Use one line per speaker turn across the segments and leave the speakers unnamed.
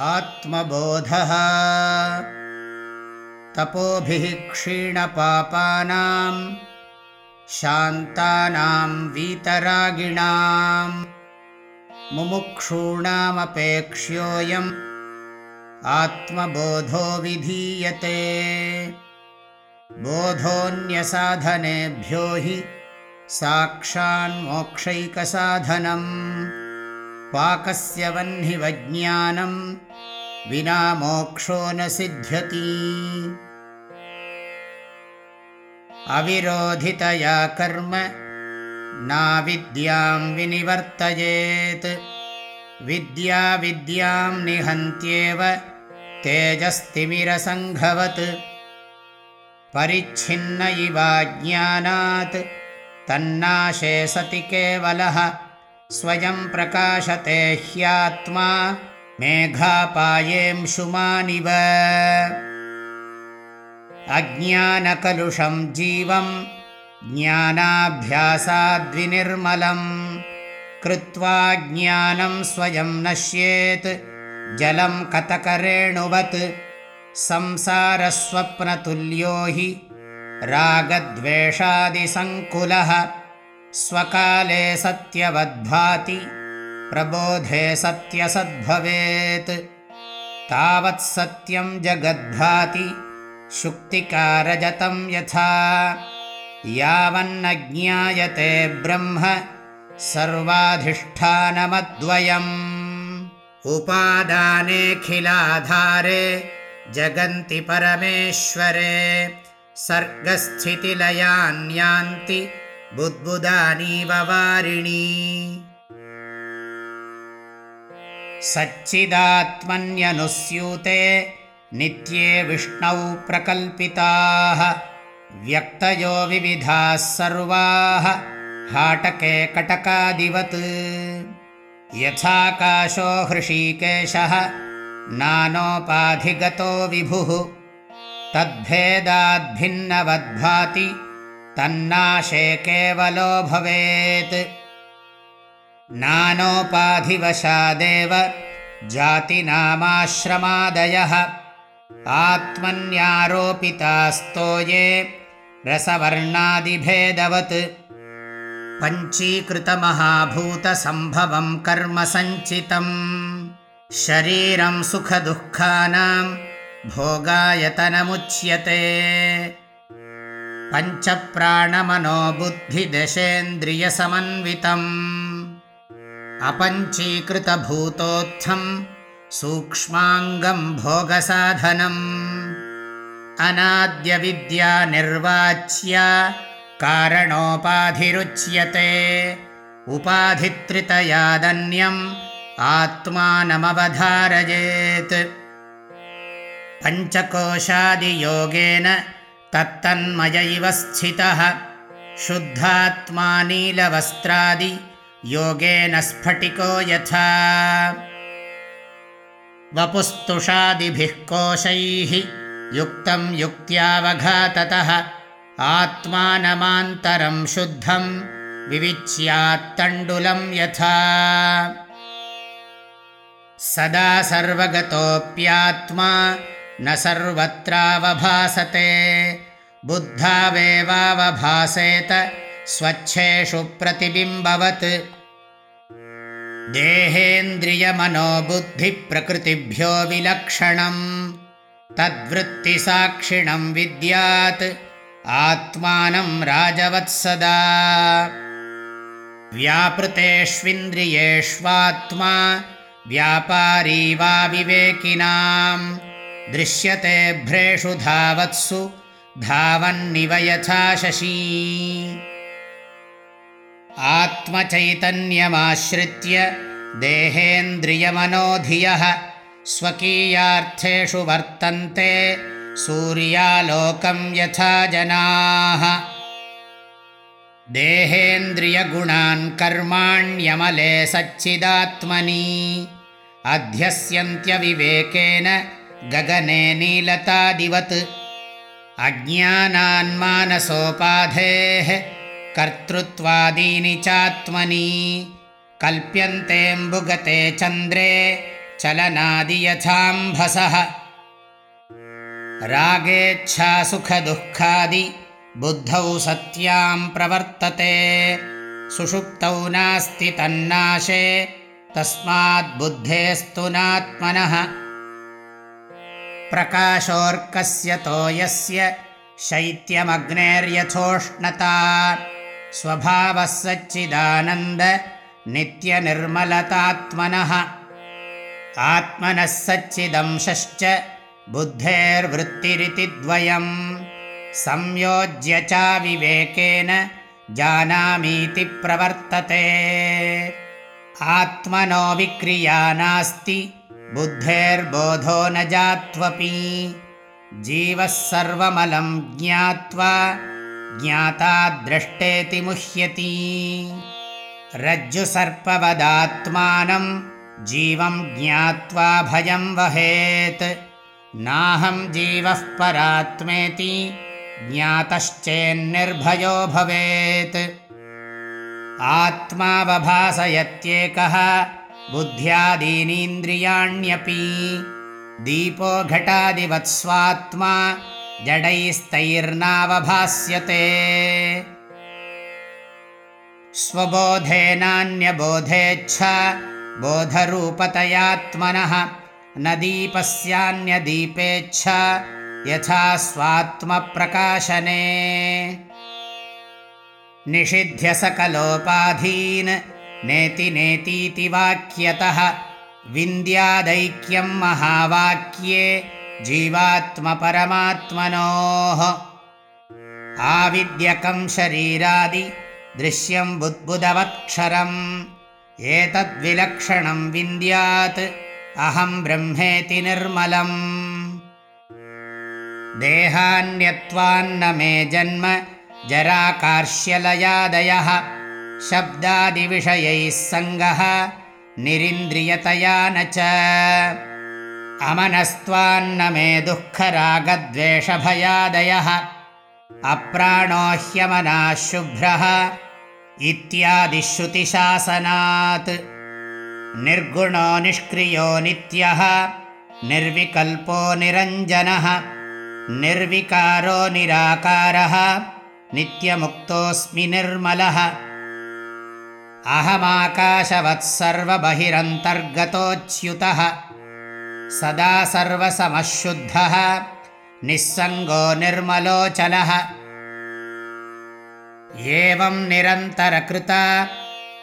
आत्मबोधः। तपोभिः क्षीणपापानां शान्तानां वीतरागिणाम् मुमुक्षूणामपेक्ष्योऽयम् आत्मबोधो विधीयते। बोधोऽन्यसाधनेभ्यो हि साक्षान्मोक्षैकसाधनम् पाकस्य वह्निवज्ञानं विना मोक्षो न सिद्ध्यति। अविरोधितया कर्म नाविद्यां विनिवर्तयेत्। विद्या विद्यां निहन्त्येव तेजस्तिमिरसङ्घवत्। परिच्छिन्न इवाज्ञानात् तन्नाशे सति केवलः स्वयं प्रकाशते ह्यात्मा मेघापायेंशुमानिव अज्ञानकलुषं जीवं ज्ञानाभ्यासाद्विनिर्मलं कृत्वा ज्ञानं स्वयं नश्येत् जलं कतकरेणुवत् संसारस्वप्नतुल्यो हि रागद्वेषादिसङ्कुलः स्वकाले सत्यवद्भाति प्रबोधे सत्यसद्भवेत्। तावत् सत्यं जगद्भाति शुक्तिकारजतं यथा। यावन्न ज्ञायते ब्रह्म सर्वाधिष्ठानमद्वयम्। उपादानेऽखिलाधारे जगन्ति परमेश्वरे सर्गस्थितिलयान्यान्ति बुद्बुदानीव वारिणी। सच्चिदात्मन्यनुस्यूते नित्ये विष्णौ प्रकल्पिताः व्यक्तयो विविधाः सर्वाः हाटके कटकादिवत्। यथाकाशो हृषीकेशः नानोपाधिगतो विभुः तद्भेदाद्भिन्नवद्भाति तन्नाशे केवलो भवेत्। नानोपाधिवशादेव जातिनामाश्रमादयः। आत्मन्यारोपितास्तो ये रसवर्णादिभेदवत्। पञ्चीकृतमहाभूतसम्भवं कर्म सञ्चितम्। शरीरं सुखदुःखानां भोगायतनमुच्यते पञ्चप्राणमनोबुद्धिदशेन्द्रियसमन्वितम्। अपञ्चीकृतभूतोत्थं सूक्ष्माङ्गं भोगसाधनम्। अनाद्यविद्यानिर्वाच्या कारणोपाधिरुच्यते। उपाधित्रितयादन्यम् आत्मानमवधारयेत्। पञ्चकोशादियोगेन तत्तन्मय इव स्थितः। शुद्धात्मा नीलवस्त्रादियोगेन स्फटिको यथा। वपुस्तुषादिभिः कोशैः युक्तं युक्त्यावघाततः। आत्मानमान्तरं शुद्धं विविच्यात्तण्डुलं यथा। सदा सर्वगतोऽप्यात्मा न सर्वत्रावभासते। बुद्धावेवावभासेत स्वच्छेषु प्रतिबिम्बवत्। देहेन्द्रियमनोबुद्धिप्रकृतिभ्यो विलक्षणम्। तद्वृत्तिसाक्षिणं विद्यात्। आत्मानं राजवत्सदा। व्यापृतेष्विन्द्रियेष्वात्मा। व्यापारी वा विवेकिनां दृश्यते भ्रेषु धावत्सु धावन्निव यथा शशी। आत्मचैतन्यमाश्रित्य देहेन्द्रियमनोधियः स्वकीयार्थेषु वर्तन्ते सूर्यालोकं यथा जनाः। देहेन्द्रियगुणान् कर्माण्यमले सच्चिदात्मनि। अध्यस्यन्त्यविवेकेन गगने नीलतादिवत्। अज्ञानान्मानसोपाधेः कर्तृत्वादीनि चात्मनि। कल्प्यन्तेऽम्बुगते चन्द्रे चलनादियथाम्भसः रागेच्छासुखदुःखादि बुद्धौ सत्यां प्रवर्तते। सुषुप्तौ नास्ति तन्नाशे तस्माद्बुद्धेस्तु नात्मनः प्रकाशोऽर्कस्य तोयस्य शैत्यमग्नेर्यथोष्णता। स्वभावः सच्चिदानन्द नित्यनिर्मलतात्मनः। आत्मनः सच्चिदंशश्च बुद्धेर्वृत्तिरिति द्वयम् संयोज्य चाविवेकेन जानामीति प्रवर्तते। आत्मनो विक्रिया नास्ति बुद्धेर्बोधो न जात्वपि जीवः सर्वमलं ज्ञात्वा ज्ञाता द्रष्टेति मुह्यति। रज्जुसर्पवदात्मानं जीवं ज्ञात्वा भयं वहेत्। नाहं जीवः परात्मेति ज्ञातश्चेन्निर्भयो भवेत्। आत्मावभासयत्येकः बुद्ध्यादीनीन्द्रियाण्यपि दीपो घटादिवत्स्वात्मा जडैस्तैर्नावभास्यते। स्वबोधेनान्यबोधेच्छा बोधरूपतयात्मनः न दीपस्यान्यदीपेच्छा यथा स्वात्मप्रकाशने। निषिध्य सकलोपाधीन् नेति नेतीति वाक्यतः। विन्द्यादैक्यं महावाक्ये जीवात्मपरमात्मनोः। आविद्यकं शरीरादि दृश्यं बुद्बुदवत्क्षरम्। एतद्विलक्षणं विन्द्यात्। अहं ब्रह्मेति निर्मलम्। देहान्यत्वान्न मे जन्म जराकार्श्यलयादयः शब्दादिविषयैः सङ्गः निरिन्द्रियतया न च। अमनस्त्वान्न मे दुःखरागद्वेषभयादयः। अप्राणो ह्यमनाः शुभ्रः इत्यादिश्रुतिशासनात्। निर्गुणो निष्क्रियो नित्यः निर्विकल्पो निरञ्जनः निर्विकारो निराकारः नित्यमुक्तोऽस्मि निर्मलः अहमाकाशवत्सर्वबहिरन्तर्गतोच्युतः। सदा सर्वसमशुद्धः निःसङ्गो निर्मलोचलः एवं निरन्तरकृता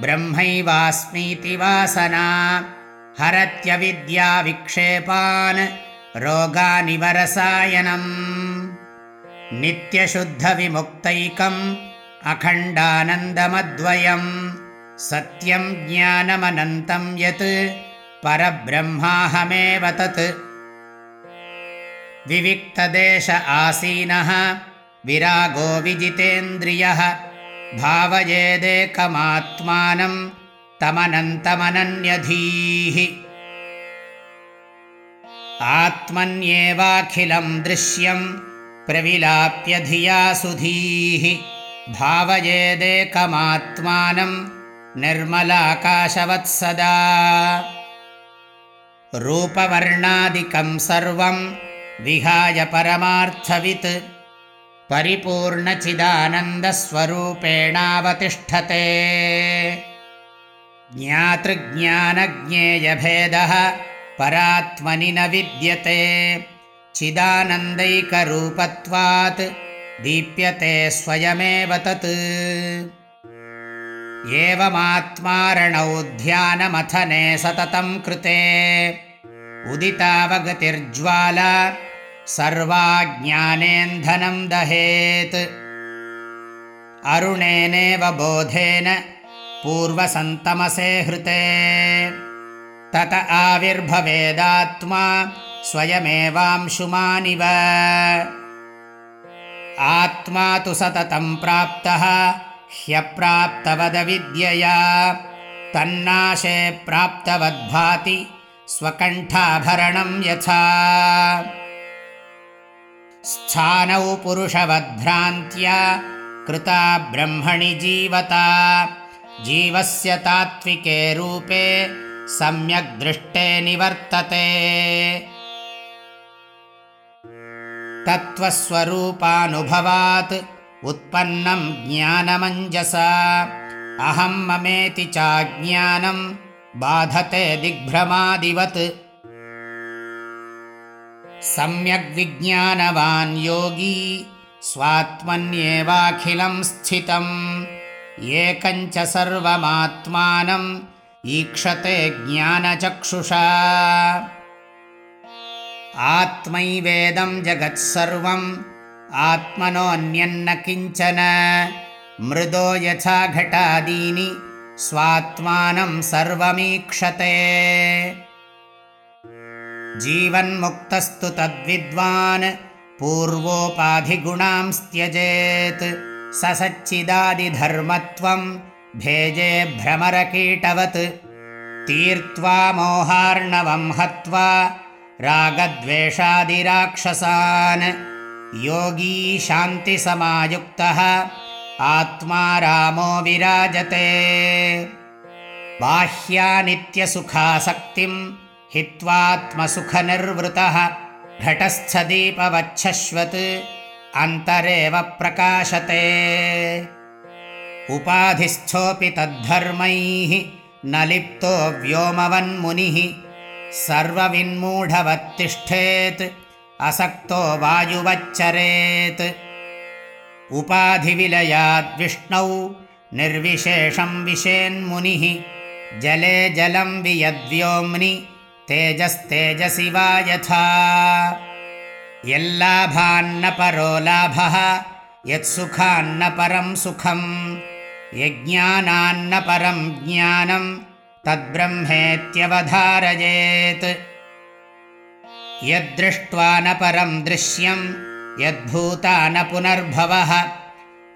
ब्रह्मैवास्मीति वासना हरत्यविद्याविक्षेपान् रोगानिवरसायनम्। नित्यशुद्धविमुक्तैकम् अखण्डानन्दमद्वयम् सत्यं ज्ञानमनन्तं यत् परब्रह्माहमेव तत्। विविक्तदेश आसीनः विरागो विजितेन्द्रियः भावयेदेकमात्मानं तमनन्तमनन्यधीः। आत्मन्येवाखिलं दृश्यं प्रविलाप्यधिया सुधीः भावयेदेकमात्मानं निर्मलाकाशवत्सदा। रूपवर्णादिकं सर्वं विहाय परमार्थवित्। परिपूर्णचिदानन्दस्वरूपेणावतिष्ठते। ज्ञातृज्ञानज्ञेयभेदः परात्मनि न विद्यते। चिदानन्दैकरूपत्वात् दीप्यते स्वयमेव तत् एवमात्मारणौ ध्यानमथने सततं कृते। उदितावगतिर्ज्वाला सर्वाज्ञानेन्धनं दहेत्। अरुणेनेव बोधेन पूर्वसन्तमसे हृते। तत आविर्भवेदात्मा स्वयमेवांशुमानिव। आत्मा तु सततं प्राप्तः ह्यप्राप्तवदविद्यया। तन्नाशे प्राप्तवद्भाति स्वकण्ठाभरणं यथा। स्थानौ पुरुषवद्भ्रान्त्या कृता ब्रह्मणि जीवता। जीवस्य तात्विके रूपे सम्यग् दृष्टे निवर्तते। तत्त्वस्वरूपानुभवात् उत्पन्नं ज्ञानमञ्जसा। अहं ममेति चाज्ञानं बाधते दिग्भ्रमादिवत्। सम्यग्विज्ञानवान् योगी स्वात्मन्येवाखिलं स्थितम् एकञ्च सर्वमात्मानम् ईक्षते ज्ञानचक्षुषा। आत्मैवेदं जगत्सर्वम् आत्मनोऽन्यन्न किञ्चन। मृदो यथा घटादीनि स्वात्मानं सर्वमीक्षते। जीवन्मुक्तस्तु तद्विद्वान् पूर्वोपाधिगुणांस्त्यजेत् स सच्चिदादिधर्मत्वं भेजे भ्रमरकीटवत्। तीर्त्वा मोहार्णवं हत्वा रागद्वेषादिराक्षसान् योगी शान्तिसमायुक्तः। आत्मा रामो विराजते। बाह्यानित्यसुखासक्तिं हित्वात्मसुखनिर्वृतः। घटस्थदीपवच्छश्वत्। अन्तरेव प्रकाशते। उपाधिस्थोऽपि तद्धर्मैः। न लिप्तो व्योमवन्मुनिः। सर्वविन्मूढवत्तिष्ठेत् असक्तो वायुवच्चरेत्। उपाधिविलयाद्विष्णौ निर्विशेषं विशेन्मुनिः। जले जलं वियद्व्योम्नि तेजस्तेजसि वा यथा। यल्लाभान्न परो लाभः यत्सुखान्न परं सुखम्। यज्ञानान्न परं ज्ञानं तद्ब्रह्मेत्यवधारयेत् यद्दृष्ट्वा न परं दृश्यं यद्भूता न पुनर्भवः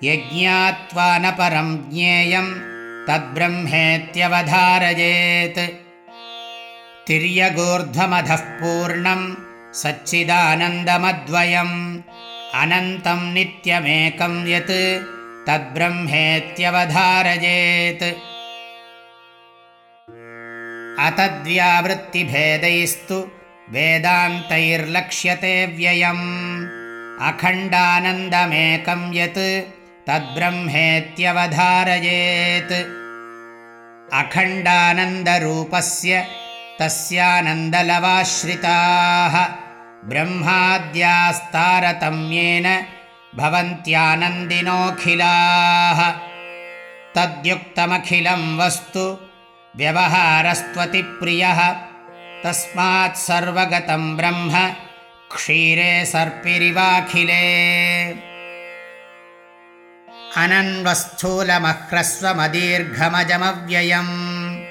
यज्ञात्वा न परं ज्ञेयं तद्ब्रह्मेत्यवधारयेत्। तिर्यगूर्ध्वमधः पूर्णं सच्चिदानन्दमद्वयम् अनन्तं नित्यमेकं यत् तद्ब्रह्मेत्यवधारयेत्। अतद्व्यावृत्तिभेदैस्तु वेदान्तैर्लक्ष्यते व्ययम्। अखण्डानन्दमेकं यत् तद्ब्रह्मेत्यवधारयेत्। अखण्डानन्दरूपस्य तस्यानन्दलवाश्रिताः। ब्रह्माद्यास्तारतम्येन भवन्त्यानन्दिनोऽखिलाः। तद्युक्तमखिलं वस्तु व्यवहारस्त्वतिप्रियः तस्मात् सर्वगतं ब्रह्म क्षीरे सर्पिरिवाखिले। अनन्वस्थूलमह्रस्वमदीर्घमजमव्ययम्।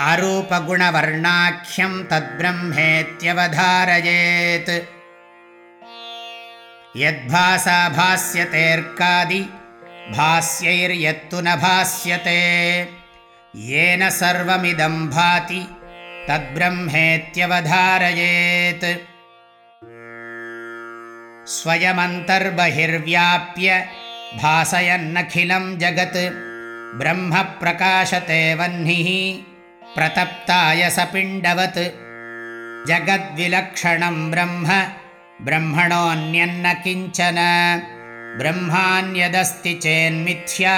अरूपगुणवर्णाख्यं तद्ब्रह्मेत्यवधारयेत्। यद्भासा भास्यतेऽर्कादि भास्यैर्यत्तु न भास्यते। येन सर्वमिदं भाति तद्ब्रह्मेत्यवधारयेत्। स्वयमन्तर्बहिर्व्याप्य भासयन्नखिलं जगत् ब्रह्मप्रकाशते वह्निः प्रतप्ताय सपिण्डवत्। जगद्विलक्षणं ब्रह्म ब्रह्मणोऽन्यन्न किञ्चन ब्रह्मान्यदस्ति चेन्मिथ्या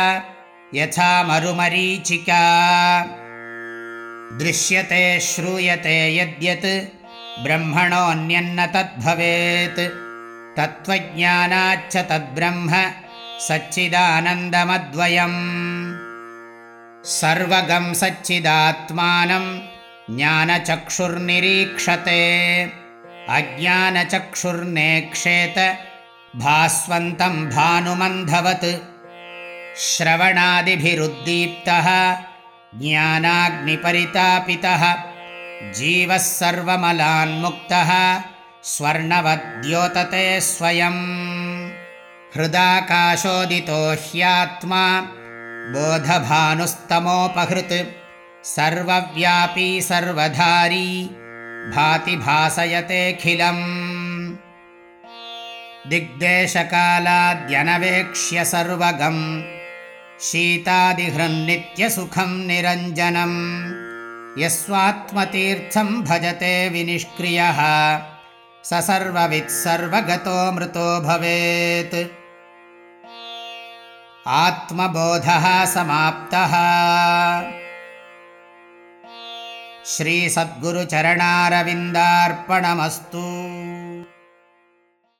यथा मरुमरीचिका दृश्यते श्रूयते यद्यत् ब्रह्मणोऽन्यन्न तद्भवेत्। तत्त्वज्ञानाच्च तद्ब्रह्म सच्चिदानन्दमद्वयम्। सर्वगं सच्चिदात्मानं ज्ञानचक्षुर्निरीक्षते। अज्ञानचक्षुर्नेक्षेत भास्वन्तं भानुमन्धवत्। श्रवणादिभिरुद्दीप्तः ज्ञानाग्निपरितापितः जीवः सर्वमलान्मुक्तः स्वर्णवद्योतते स्वयम्। हृदाकाशोदितो ह्यात्मा बोधभानुस्तमोपहृत् सर्वव्यापी सर्वधारी भाति भासयतेऽखिलम् दिग्देशकालाद्यनवेक्ष्य सर्वगम् शीतादिहृन्नित्यसुखं निरञ्जनम्। यस्वात्मतीर्थं भजते विनिष्क्रियः। स सर्ववित्सर्वगतो मृतो भवेत्। आत्मबोधः समाप्तः। श्रीसद्गुरुचरणारविन्दार्पणमस्तु